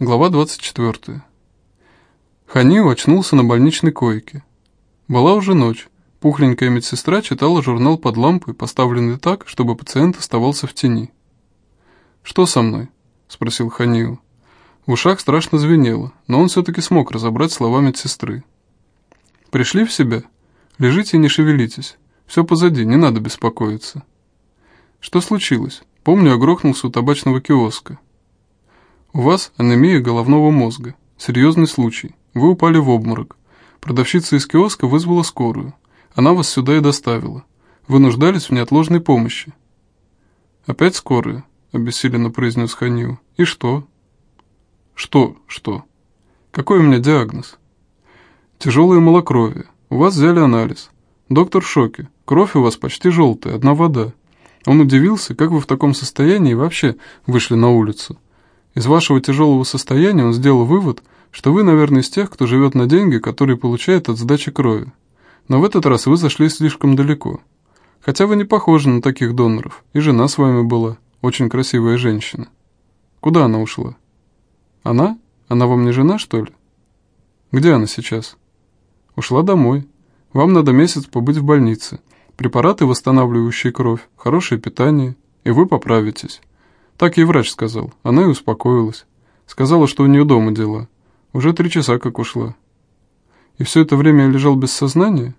Глава 24. Ханиу очнулся на больничной койке. Была уже ночь. Пухленькая медсестра читала журнал под лампой, поставленный так, чтобы пациент оставался в тени. «Что со мной?» – спросил Ханиу. В ушах страшно звенело, но он все-таки смог разобрать слова медсестры. «Пришли в себя? Лежите и не шевелитесь. Все позади, не надо беспокоиться». «Что случилось? Помню, я грохнулся у табачного киоска». У вас анемия головного мозга. Серьезный случай. Вы упали в обморок. Продавщица из киоска вызвала скорую. Она вас сюда и доставила. Вы нуждались в неотложной помощи. Опять скорая, обессиленно произнес Ханил. И что? Что, что? Какой у меня диагноз? Тяжелое малокровие. У вас взяли анализ. Доктор в шоке. Кровь у вас почти желтая, одна вода. Он удивился, как вы в таком состоянии вообще вышли на улицу. Из вашего тяжелого состояния он сделал вывод, что вы, наверное, из тех, кто живет на деньги, которые получает от сдачи крови. Но в этот раз вы зашли слишком далеко. Хотя вы не похожи на таких доноров, и жена с вами была, очень красивая женщина. Куда она ушла? Она? Она вам не жена, что ли? Где она сейчас? Ушла домой. Вам надо месяц побыть в больнице. Препараты, восстанавливающие кровь, хорошее питание, и вы поправитесь. Так ей врач сказал. Она и успокоилась. Сказала, что у нее дома дела. Уже три часа как ушла. И все это время я лежал без сознания?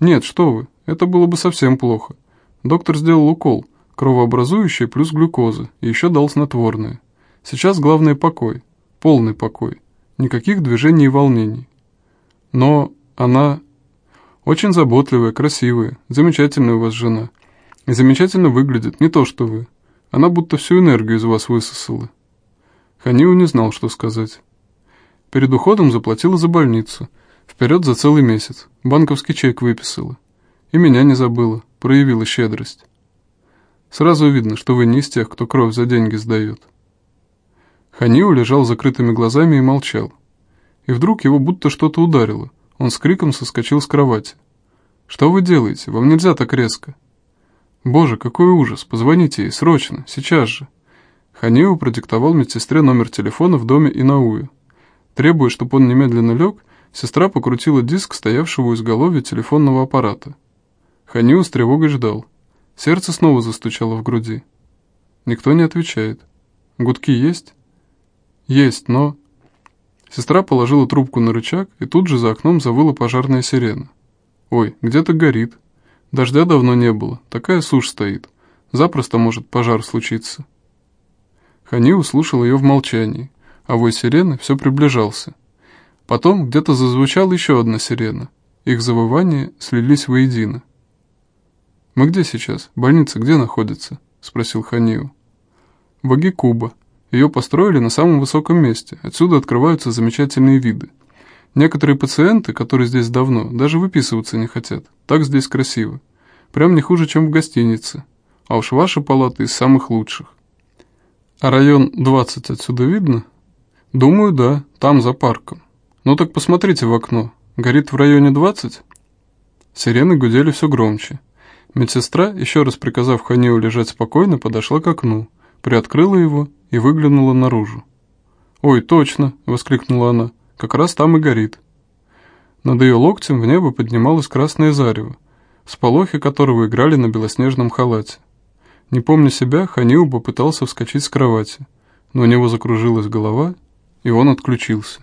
Нет, что вы, это было бы совсем плохо. Доктор сделал укол, кровообразующий плюс глюкоза, и еще дал снотворное. Сейчас главное покой, полный покой. Никаких движений и волнений. Но она очень заботливая, красивая, замечательная у вас жена. И замечательно выглядит, не то что вы. Она будто всю энергию из вас высосала. Ханиу не знал, что сказать. Перед уходом заплатила за больницу. Вперед за целый месяц. Банковский чек выписала. И меня не забыла. Проявила щедрость. Сразу видно, что вы не из тех, кто кровь за деньги сдает. Ханиу лежал закрытыми глазами и молчал. И вдруг его будто что-то ударило. Он с криком соскочил с кровати. «Что вы делаете? Вам нельзя так резко!» «Боже, какой ужас! Позвоните ей, срочно, сейчас же!» Ханиу продиктовал медсестре номер телефона в доме Инауи. Требуя, чтобы он немедленно лег, сестра покрутила диск стоявшего у изголовья телефонного аппарата. Ханиу с тревогой ждал. Сердце снова застучало в груди. Никто не отвечает. Гудки есть? Есть, но... Сестра положила трубку на рычаг, и тут же за окном завыла пожарная сирена. Ой, где-то горит. Дождя давно не было, такая сушь стоит. Запросто может пожар случиться. Хани услышал ее в молчании, а вой сирены все приближался. Потом где-то зазвучала еще одна сирена. Их завывания слились воедино. «Мы где сейчас? Больница где находится?» — спросил Ханиу. «В Агикуба. Ее построили на самом высоком месте. Отсюда открываются замечательные виды. Некоторые пациенты, которые здесь давно, даже выписываться не хотят. Так здесь красиво. Прям не хуже, чем в гостинице. А уж ваша палата из самых лучших. А район 20 отсюда видно? Думаю, да, там, за парком. Ну так посмотрите в окно. Горит в районе 20? Сирены гудели все громче. Медсестра, еще раз приказав Ханиу лежать спокойно, подошла к окну, приоткрыла его и выглянула наружу. «Ой, точно!» — воскликнула она. Как раз там и горит. Над ее локтем в небо поднималось красное зарево, сполохи которого играли на белоснежном халате. Не помня себя, Ханиу попытался вскочить с кровати, но у него закружилась голова, и он отключился.